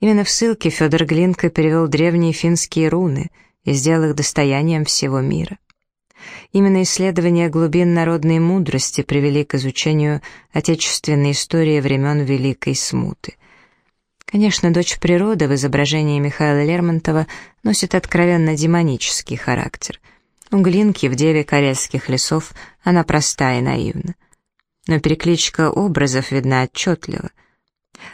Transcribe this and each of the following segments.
Именно в ссылке Федор Глинка перевел древние финские руны и сделал их достоянием всего мира. Именно исследования глубин народной мудрости привели к изучению отечественной истории времен Великой Смуты. Конечно, дочь природы в изображении Михаила Лермонтова носит откровенно демонический характер. У Глинки в «Деве карельских лесов» она проста и наивна. Но перекличка образов видна отчетливо.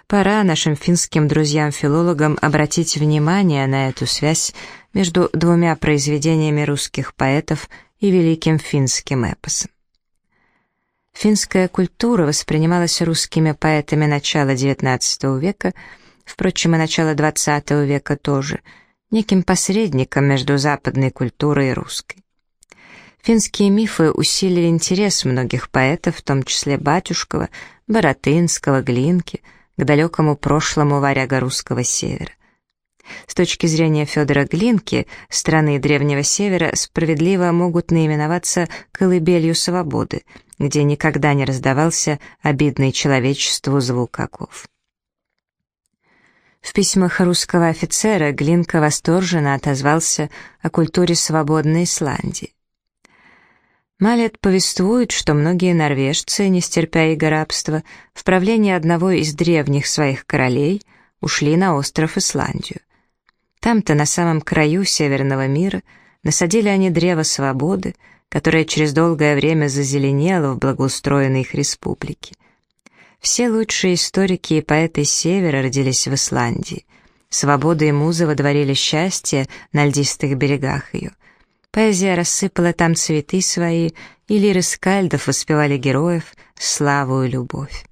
Пора нашим финским друзьям-филологам обратить внимание на эту связь между двумя произведениями русских поэтов и великим финским эпосом. Финская культура воспринималась русскими поэтами начала XIX века, впрочем, и начала XX века тоже, неким посредником между западной культурой и русской. Финские мифы усилили интерес многих поэтов, в том числе Батюшкова, Боротынского, Глинки, к далекому прошлому варяга русского севера. С точки зрения Федора Глинки, страны Древнего Севера справедливо могут наименоваться «колыбелью свободы», где никогда не раздавался обидный человечеству звук оков. В письмах русского офицера Глинка восторженно отозвался о культуре свободной Исландии. Малет повествует, что многие норвежцы, не стерпя иго рабства, в правлении одного из древних своих королей ушли на остров Исландию. Там-то, на самом краю северного мира, насадили они древо свободы, которое через долгое время зазеленело в благоустроенной их республике. Все лучшие историки и поэты Севера родились в Исландии. Свобода и муза водворили счастье на льдистых берегах ее. Поэзия рассыпала там цветы свои, и лиры скальдов воспевали героев, славу и любовь.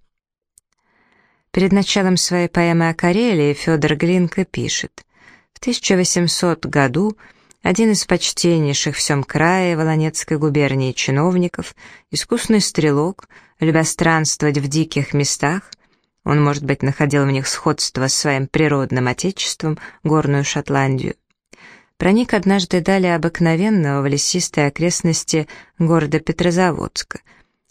Перед началом своей поэмы о Карелии Федор Глинка пишет 1800 году один из почтеннейших в всем крае Волонецкой губернии чиновников, искусный стрелок, любя странствовать в диких местах, он, может быть, находил в них сходство с своим природным отечеством, горную Шотландию, проник однажды далее обыкновенного в лесистой окрестности города Петрозаводска,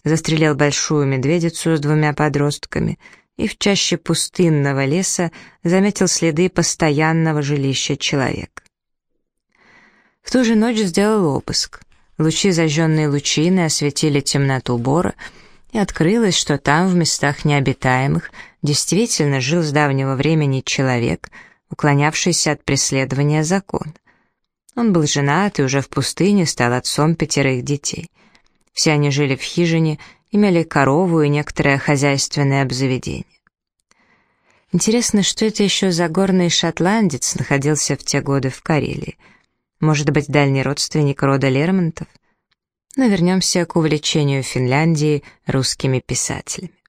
застрелил большую медведицу с двумя подростками — и в чаще пустынного леса заметил следы постоянного жилища человека. В ту же ночь сделал обыск. Лучи зажженной лучины осветили темноту бора, и открылось, что там, в местах необитаемых, действительно жил с давнего времени человек, уклонявшийся от преследования закона. Он был женат и уже в пустыне стал отцом пятерых детей. Все они жили в хижине, имели корову и некоторое хозяйственное обзаведение. Интересно, что это еще за горный шотландец находился в те годы в Карелии? Может быть, дальний родственник рода Лермонтов? Но вернемся к увлечению Финляндии русскими писателями.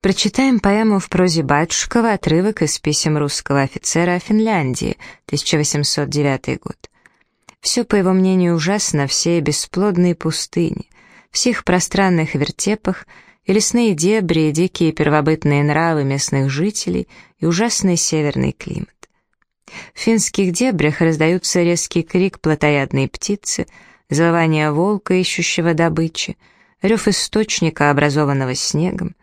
Прочитаем поэму в прозе Батюшкова «Отрывок из писем русского офицера о Финляндии», 1809 год. Все, по его мнению, ужасно в всей бесплодной пустыне, всех пространных вертепах — и лесные дебри, и дикие первобытные нравы местных жителей, и ужасный северный климат. В финских дебрях раздаются резкий крик плотоядной птицы, завывание волка, ищущего добычи, рев источника, образованного снегом.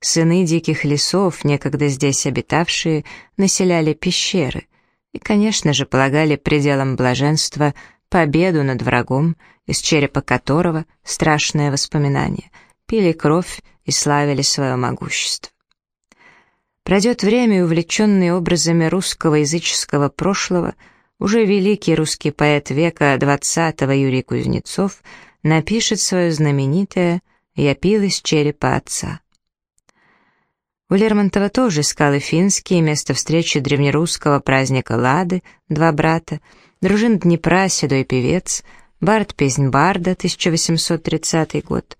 Сыны диких лесов, некогда здесь обитавшие, населяли пещеры и, конечно же, полагали пределом блаженства победу над врагом, из черепа которого страшное воспоминание — пили кровь и славили свое могущество. Пройдет время, и увлеченный образами русского языческого прошлого, уже великий русский поэт века XX Юрий Кузнецов напишет свое знаменитое «Я пил из черепа отца». У Лермонтова тоже скалы финские, место встречи древнерусского праздника Лады, два брата, дружин Днепра, седой певец, бард песнь Барда, 1830 год,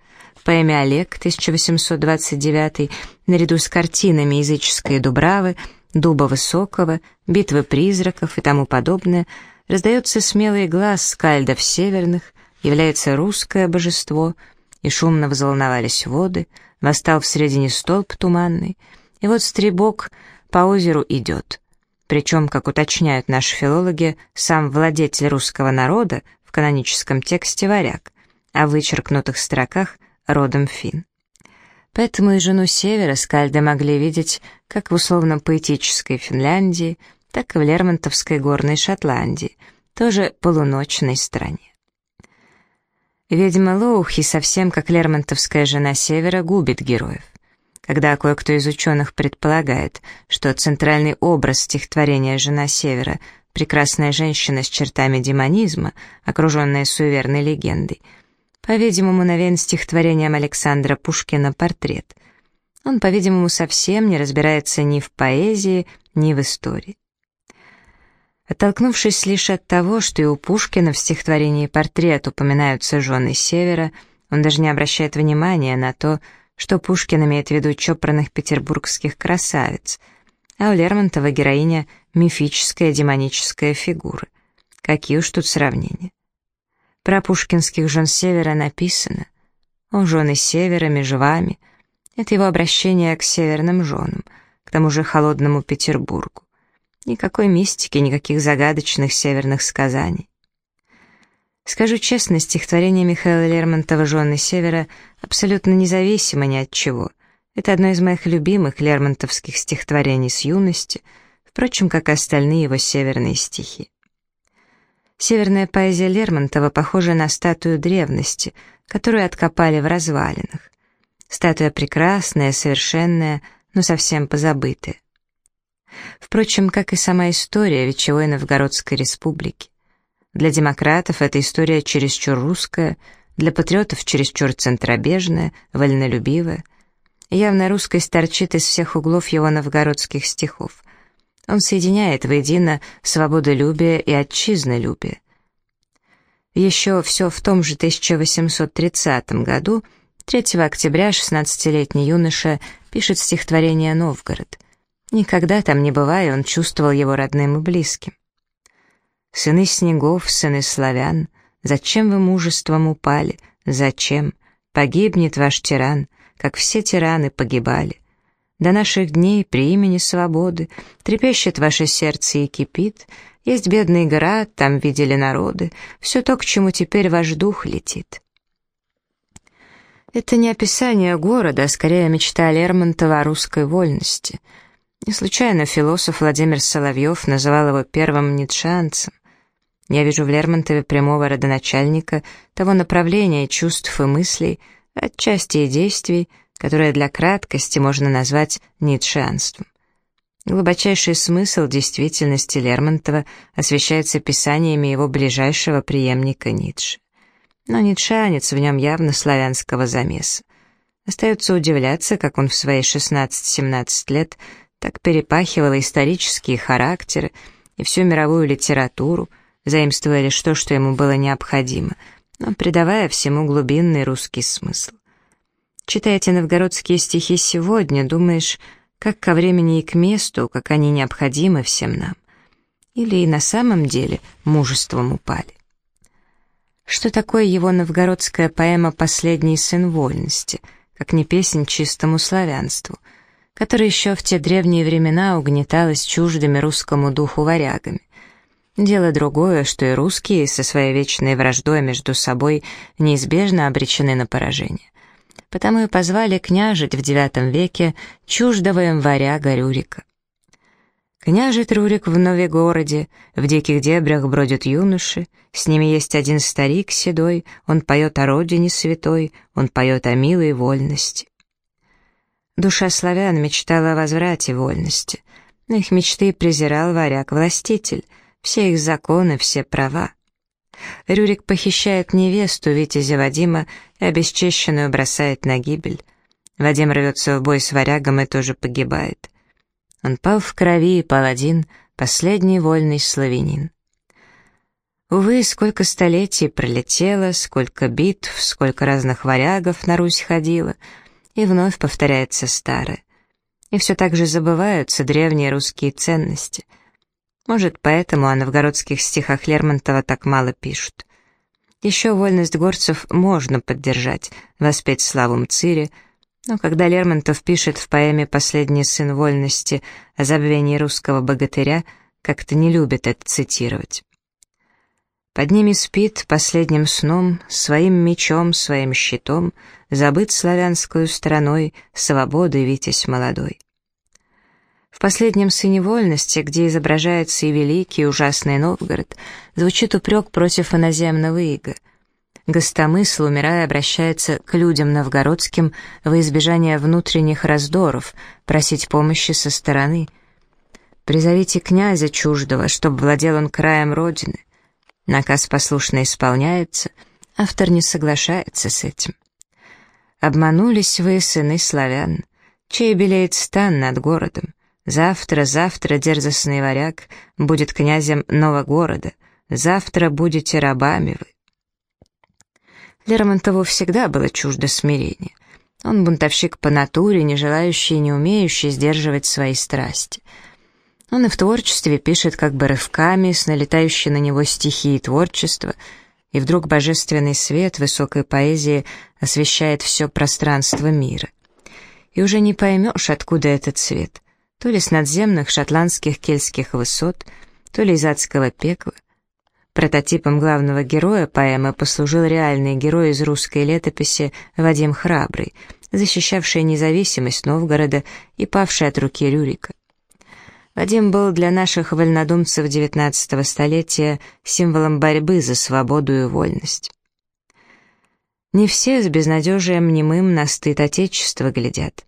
поэме «Олег» 1829 наряду с картинами языческой Дубравы, Дуба Высокого, Битвы призраков и тому подобное, раздается смелый глаз скальдов северных, является русское божество, и шумно взволновались воды, восстал в середине столб туманный, и вот стребок по озеру идет. Причем, как уточняют наши филологи, сам владетель русского народа в каноническом тексте варяг, а в вычеркнутых строках родом фин. Поэтому и жену Севера скальды могли видеть как в условно-поэтической Финляндии, так и в Лермонтовской горной Шотландии, тоже полуночной стране. Ведьма Лоухи совсем как Лермонтовская жена Севера губит героев. Когда кое-кто из ученых предполагает, что центральный образ стихотворения «Жена Севера» — прекрасная женщина с чертами демонизма, окруженная суеверной легендой, по-видимому, навеян стихотворением Александра Пушкина «Портрет». Он, по-видимому, совсем не разбирается ни в поэзии, ни в истории. Оттолкнувшись лишь от того, что и у Пушкина в стихотворении «Портрет» упоминаются жены Севера, он даже не обращает внимания на то, что Пушкин имеет в виду чопорных петербургских красавиц, а у Лермонтова героиня — мифическая демоническая фигура. Какие уж тут сравнения. Про пушкинских жен Севера написано «О, жены Севера, между вами» — это его обращение к северным женам, к тому же холодному Петербургу. Никакой мистики, никаких загадочных северных сказаний. Скажу честно, стихотворение Михаила Лермонтова «Жены Севера» абсолютно независимо ни от чего. Это одно из моих любимых лермонтовских стихотворений с юности, впрочем, как и остальные его северные стихи. Северная поэзия Лермонтова похожа на статую древности, которую откопали в развалинах. Статуя прекрасная, совершенная, но совсем позабытая. Впрочем, как и сама история Вечевой Новгородской республики. Для демократов эта история чересчур русская, для патриотов чересчур центробежная, вольнолюбивая. Явно русскость торчит из всех углов его новгородских стихов. Он соединяет воедино свободолюбие и отчизнолюбие. Еще все в том же 1830 году, 3 октября 16-летний юноша пишет стихотворение «Новгород». Никогда там не бывая, он чувствовал его родным и близким. «Сыны снегов, сыны славян, зачем вы мужеством упали? Зачем? Погибнет ваш тиран, как все тираны погибали. До наших дней при имени свободы трепещет ваше сердце и кипит. Есть бедный град, там видели народы, все то, к чему теперь ваш дух летит». Это не описание города, а скорее мечта Лермонтова о русской вольности — не случайно философ Владимир Соловьев называл его первым ницшанцем. Я вижу в Лермонтове прямого родоначальника того направления чувств и мыслей, отчасти и действий, которое для краткости можно назвать ницшанством. Глубочайший смысл действительности Лермонтова освещается писаниями его ближайшего преемника Ницше. Но ницшанец в нем явно славянского замеса. Остается удивляться, как он в свои 16-17 лет так перепахивала исторические характеры и всю мировую литературу, заимствуя лишь то, что ему было необходимо, но придавая всему глубинный русский смысл. Читая эти новгородские стихи сегодня, думаешь, как ко времени и к месту, как они необходимы всем нам. Или и на самом деле мужеством упали. Что такое его новгородская поэма «Последний сын вольности», как не песнь чистому славянству — которая еще в те древние времена угнеталась чуждыми русскому духу варягами. Дело другое, что и русские со своей вечной враждой между собой неизбежно обречены на поражение. Потому и позвали княжить в IX веке чуждого им варяга Рюрика. Княжит Рюрик в Новегороде, в диких дебрях бродят юноши, с ними есть один старик седой, он поет о родине святой, он поет о милой вольности. Душа славян мечтала о возврате вольности, но их мечты презирал варяг-властитель, все их законы, все права. Рюрик похищает невесту Витязя Вадима и обесчещенную бросает на гибель. Вадим рвется в бой с варягом и тоже погибает. Он пал в крови, и паладин, последний вольный славянин. Увы, сколько столетий пролетело, сколько битв, сколько разных варягов на Русь ходило — и вновь повторяется старое. И все так же забываются древние русские ценности. Может, поэтому о новгородских стихах Лермонтова так мало пишут. Еще вольность горцев можно поддержать, воспеть славу Мцире, но когда Лермонтов пишет в поэме «Последний сын вольности» о забвении русского богатыря, как-то не любит это цитировать. Под ними спит последним сном, своим мечом, своим щитом, забыт славянскую страной, свободы витязь молодой. В последнем «Сыне вольности», где изображается и великий, и ужасный Новгород, звучит упрек против иноземного ига. Гостомысл, умирая, обращается к людям новгородским во избежание внутренних раздоров, просить помощи со стороны. «Призовите князя чуждого, чтобы владел он краем Родины». Наказ послушно исполняется, автор не соглашается с этим. Обманулись вы, сыны славян, чей белеет стан над городом. Завтра, завтра дерзостный варяг будет князем нового города, завтра будете рабами вы. Лермонтову всегда было чуждо смирение. Он бунтовщик по натуре, не желающий и не умеющий сдерживать свои страсти. Он и в творчестве пишет как бы рывками, с налетающей на него стихии творчества, и вдруг божественный свет высокой поэзии освещает все пространство мира. И уже не поймешь, откуда этот свет то ли с надземных шотландских кельтских высот, то ли из адского пекла. Прототипом главного героя поэмы послужил реальный герой из русской летописи Вадим Храбрый, защищавший независимость Новгорода и павший от руки Рюрика. Вадим был для наших вольнодумцев XIX столетия символом борьбы за свободу и вольность. Не все с безнадежием немым на стыд Отечества глядят.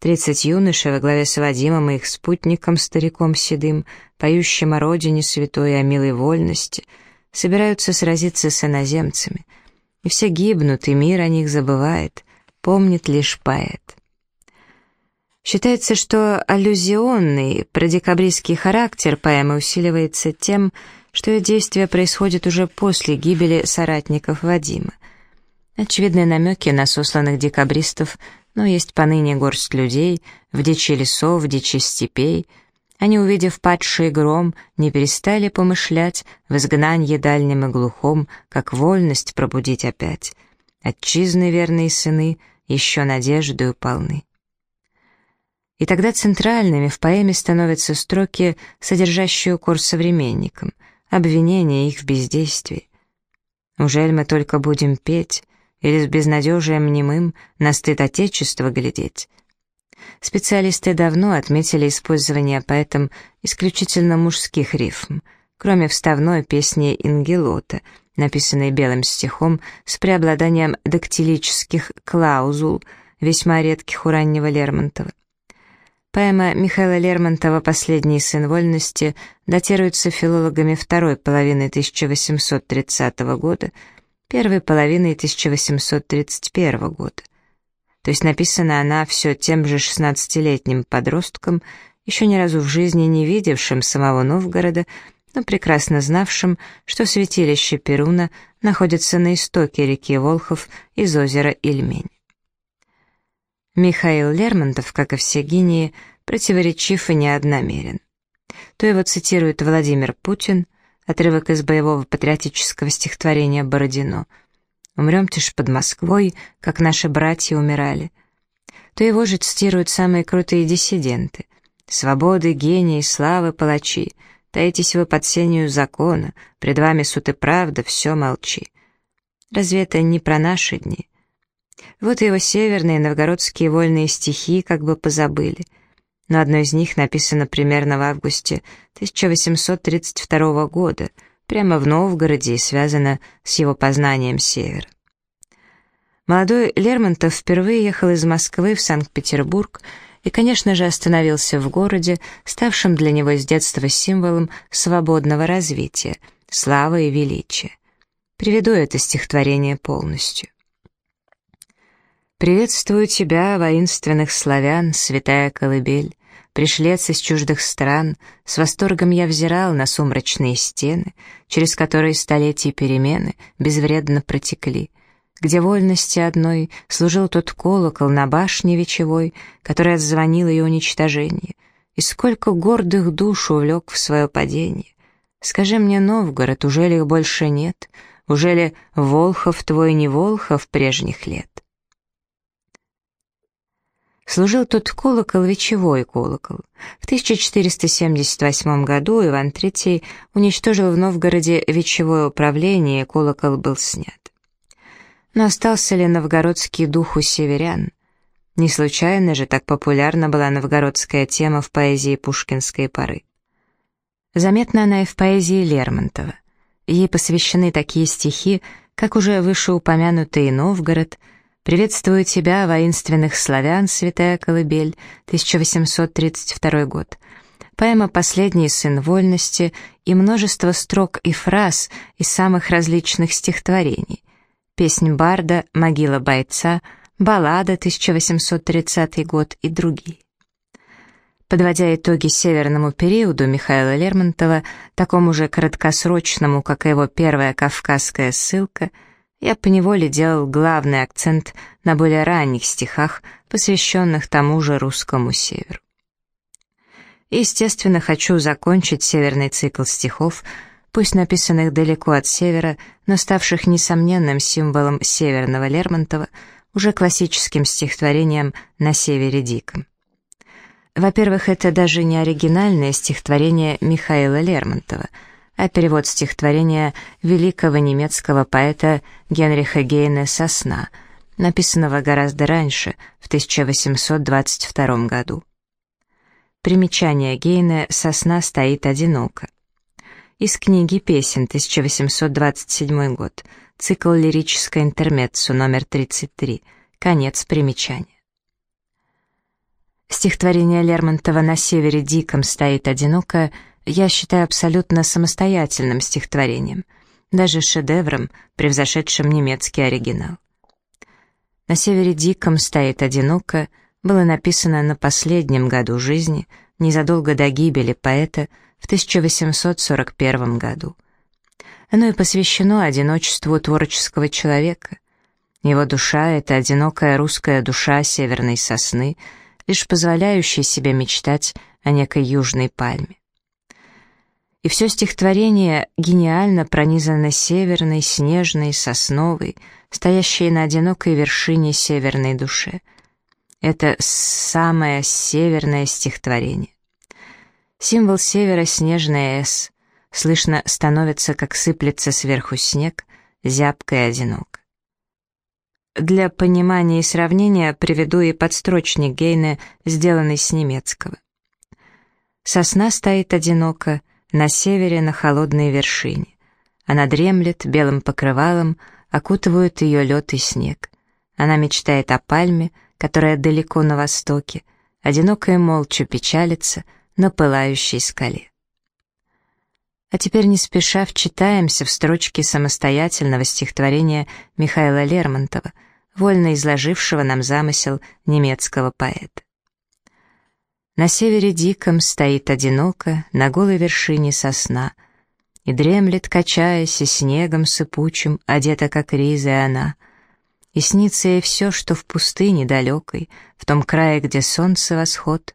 Тридцать юношей во главе с Вадимом и их спутником, стариком седым, поющим о родине святой и о милой вольности, собираются сразиться с иноземцами. И все гибнут, и мир о них забывает, помнит лишь поэт. Считается, что аллюзионный, продекабристский характер поэмы усиливается тем, что ее действие происходит уже после гибели соратников Вадима. Очевидные намеки на сосланных декабристов – но есть поныне горсть людей в дичи лесов, в дичи степей. Они, увидев падший гром, не перестали помышлять в изгнанье дальнем и глухом, как вольность пробудить опять. Отчизны верные сыны еще надеждою полны. И тогда центральными в поэме становятся строки, содержащие укор современникам, обвинение их в бездействии. Ужель мы только будем петь, или с безнадежием немым на стыд Отечества глядеть. Специалисты давно отметили использование поэтом исключительно мужских рифм, кроме вставной песни Ингелота, написанной белым стихом с преобладанием дактилических клаузул, весьма редких у раннего Лермонтова. Поэма Михаила Лермонтова «Последний сын вольности» датируется филологами второй половины 1830 года, первой половины 1831 года. То есть написана она все тем же 16-летним подростком, еще ни разу в жизни не видевшим самого Новгорода, но прекрасно знавшим, что святилище Перуна находится на истоке реки Волхов из озера Ильмень. Михаил Лермонтов, как и все гении, противоречив и неодномерен. То его цитирует Владимир Путин – Отрывок из боевого патриотического стихотворения Бородино. «Умремте ж под Москвой, как наши братья умирали». То его же цитируют самые крутые диссиденты. «Свободы, гении, славы, палачи, таитесь вы под сенью закона, пред вами суд и правда, все молчи». Разве это не про наши дни? Вот его северные новгородские вольные стихи как бы позабыли — но одно из них написано примерно в августе 1832 года, прямо в Новгороде и связано с его познанием севера. Молодой Лермонтов впервые ехал из Москвы в Санкт-Петербург и, конечно же, остановился в городе, ставшем для него с детства символом свободного развития, славы и величия. Приведу это стихотворение полностью. «Приветствую тебя, воинственных славян, святая колыбель, Пришлец из чуждых стран, с восторгом я взирал на сумрачные стены, через которые столетия перемены безвредно протекли, где вольности одной служил тот колокол на башне вечевой, который отзвонил ее уничтожение, и сколько гордых душ увлек в свое падение. Скажи мне, Новгород, уже ли их больше нет? Уже ли Волхов твой не Волхов прежних лет? Служил тут колокол, вечевой колокол. В 1478 году Иван III уничтожил в Новгороде вечевое управление, и колокол был снят. Но остался ли новгородский дух у северян? Не случайно же так популярна была новгородская тема в поэзии пушкинской поры. Заметна она и в поэзии Лермонтова. Ей посвящены такие стихи, как уже вышеупомянутый Новгород, «Приветствую тебя, воинственных славян, святая колыбель», 1832 год, поэма «Последний сын вольности» и множество строк и фраз из самых различных стихотворений, песнь Барда, могила бойца, баллада 1830 год и другие. Подводя итоги северному периоду Михаила Лермонтова, такому же краткосрочному, как и его первая кавказская ссылка, я поневоле делал главный акцент на более ранних стихах, посвященных тому же русскому северу. Естественно, хочу закончить северный цикл стихов, пусть написанных далеко от севера, но ставших несомненным символом северного Лермонтова, уже классическим стихотворением «На севере диком». Во-первых, это даже не оригинальное стихотворение Михаила Лермонтова, а перевод стихотворения великого немецкого поэта Генриха Гейне «Сосна», написанного гораздо раньше, в 1822 году. Примечание Гейне «Сосна стоит одиноко». Из книги песен, 1827 год, цикл «Лирическое интермеццо» номер 33, конец примечания. Стихотворение Лермонтова «На севере диком стоит одиноко» я считаю абсолютно самостоятельным стихотворением, даже шедевром, превзошедшим немецкий оригинал. «На севере диком стоит одиноко» было написано на последнем году жизни, незадолго до гибели поэта в 1841 году. Оно и посвящено одиночеству творческого человека. Его душа — это одинокая русская душа северной сосны — лишь позволяющий себе мечтать о некой южной пальме. И все стихотворение гениально пронизано северной, снежной, сосновой, стоящей на одинокой вершине северной души. Это самое северное стихотворение. Символ севера — снежная «С», слышно становится, как сыплется сверху снег, зябко и одинок. Для понимания и сравнения приведу и подстрочник Гейне, сделанный с немецкого. Сосна стоит одиноко на севере на холодной вершине. Она дремлет белым покрывалом, окутывают ее лед и снег. Она мечтает о пальме, которая далеко на востоке, одиноко и молча печалится на пылающей скале. А теперь не спеша вчитаемся в строчки самостоятельного стихотворения Михаила Лермонтова — вольно изложившего нам замысел немецкого поэта. На севере диком стоит одиноко на голой вершине сосна, и дремлет, качаясь, и снегом сыпучим, одета как риза она. И снится ей все, что в пустыне далекой, в том крае, где солнце восход,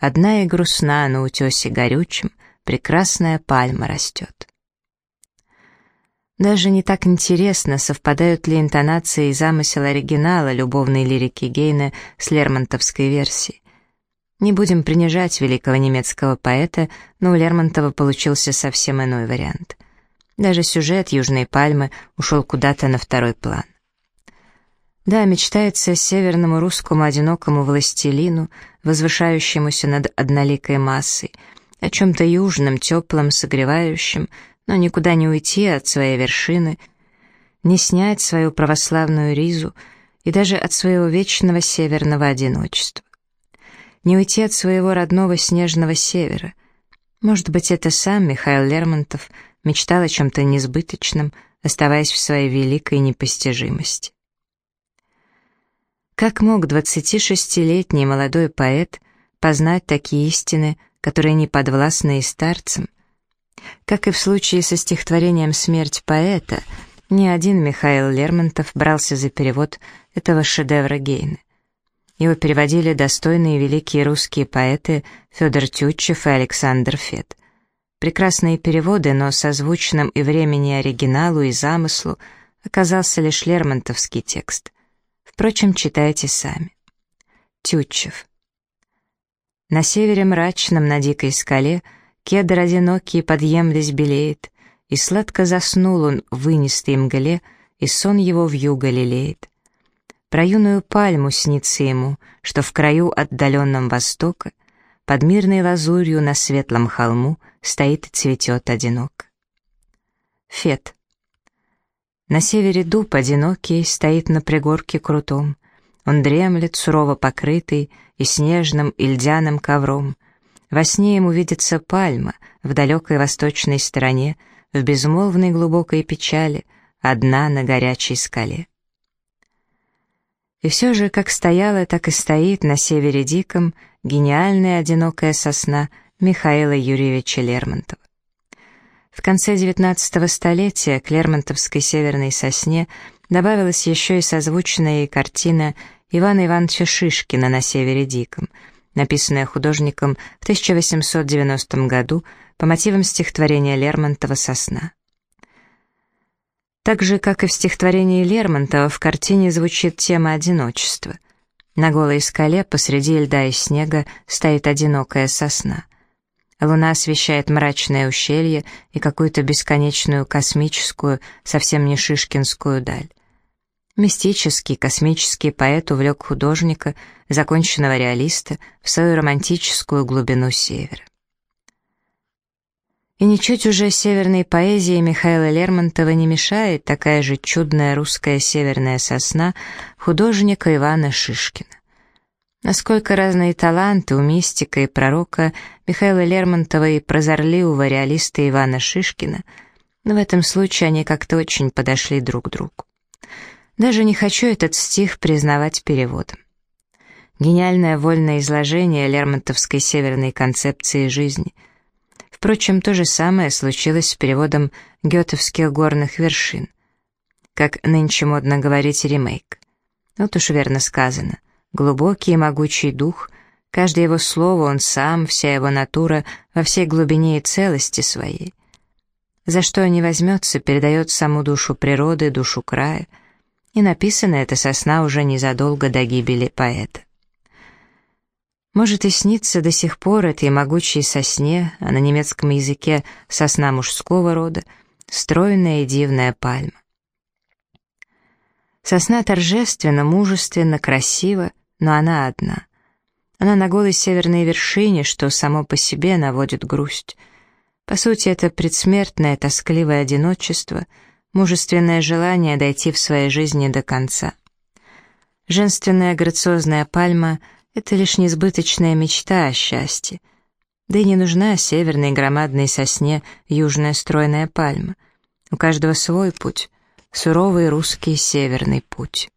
одна и грустна на утесе горючем, прекрасная пальма растет. Даже не так интересно, совпадают ли интонации и замысел оригинала любовной лирики Гейна с лермонтовской версией. Не будем принижать великого немецкого поэта, но у Лермонтова получился совсем иной вариант. Даже сюжет «Южной пальмы» ушел куда-то на второй план. Да, мечтается северному русскому одинокому властелину, возвышающемуся над одноликой массой, о чем-то южном, теплом, согревающем, но никуда не уйти от своей вершины, не снять свою православную ризу и даже от своего вечного северного одиночества. Не уйти от своего родного снежного севера. Может быть, это сам Михаил Лермонтов мечтал о чем-то несбыточном, оставаясь в своей великой непостижимости. Как мог 26-летний молодой поэт познать такие истины, которые не подвластны и старцам, как и в случае со стихотворением «Смерть поэта», ни один Михаил Лермонтов брался за перевод этого шедевра Гейна. Его переводили достойные великие русские поэты Федор Тютчев и Александр Фет. Прекрасные переводы, но созвучным и времени оригиналу, и замыслу оказался лишь лермонтовский текст. Впрочем, читайте сами. Тютчев. На севере мрачном, на дикой скале, Кедр одинокий подъемлись белеет, И сладко заснул он в вынистой мгле, И сон его в юго лелеет. Про юную пальму снится ему, Что в краю отдаленном востока Под мирной лазурью на светлом холму Стоит и цветет одинок. Фет. На севере дуб одинокий Стоит на пригорке крутом, Он дремлет, сурово покрытый, И снежным и льдяным ковром. Во сне ему видится пальма В далекой восточной стороне, В безмолвной глубокой печали, Одна на горячей скале. И все же, как стояла, так и стоит на севере диком гениальная одинокая сосна Михаила Юрьевича Лермонтова. В конце XIX столетия к Лермонтовской северной сосне добавилась еще и созвучная ей картина Ивана Ивановича Шишкина «На севере диком», написанная художником в 1890 году по мотивам стихотворения Лермонтова «Сосна». Так же, как и в стихотворении Лермонтова, в картине звучит тема одиночества. На голой скале посреди льда и снега стоит одинокая сосна. Луна освещает мрачное ущелье и какую-то бесконечную космическую, совсем не шишкинскую даль. Мистический, космический поэт увлек художника, законченного реалиста, в свою романтическую глубину севера. И ничуть уже северной поэзии Михаила Лермонтова не мешает такая же чудная русская северная сосна художника Ивана Шишкина. Насколько разные таланты у мистика и пророка Михаила Лермонтова и прозорливого реалиста Ивана Шишкина, но в этом случае они как-то очень подошли друг к другу. Даже не хочу этот стих признавать переводом. Гениальное вольное изложение лермонтовской северной концепции жизни. Впрочем, то же самое случилось с переводом гетовских горных вершин. Как нынче модно говорить ремейк. Вот уж верно сказано — глубокий и могучий дух, каждое его слово он сам, вся его натура во всей глубине и целости своей. За что не возьмется, передает саму душу природы, душу края, и написано это со сна уже незадолго до гибели поэта. Может и снится до сих пор этой могучей сосне, а на немецком языке сосна мужского рода, стройная и дивная пальма. Сосна торжественно, мужественно, красиво, но она одна. Она на голой северной вершине, что само по себе наводит грусть. По сути, это предсмертное тоскливое одиночество, мужественное желание дойти в своей жизни до конца. Женственная грациозная пальма — это лишь несбыточная мечта о счастье. Да и не нужна северной громадной сосне южная стройная пальма. У каждого свой путь, суровый русский северный путь.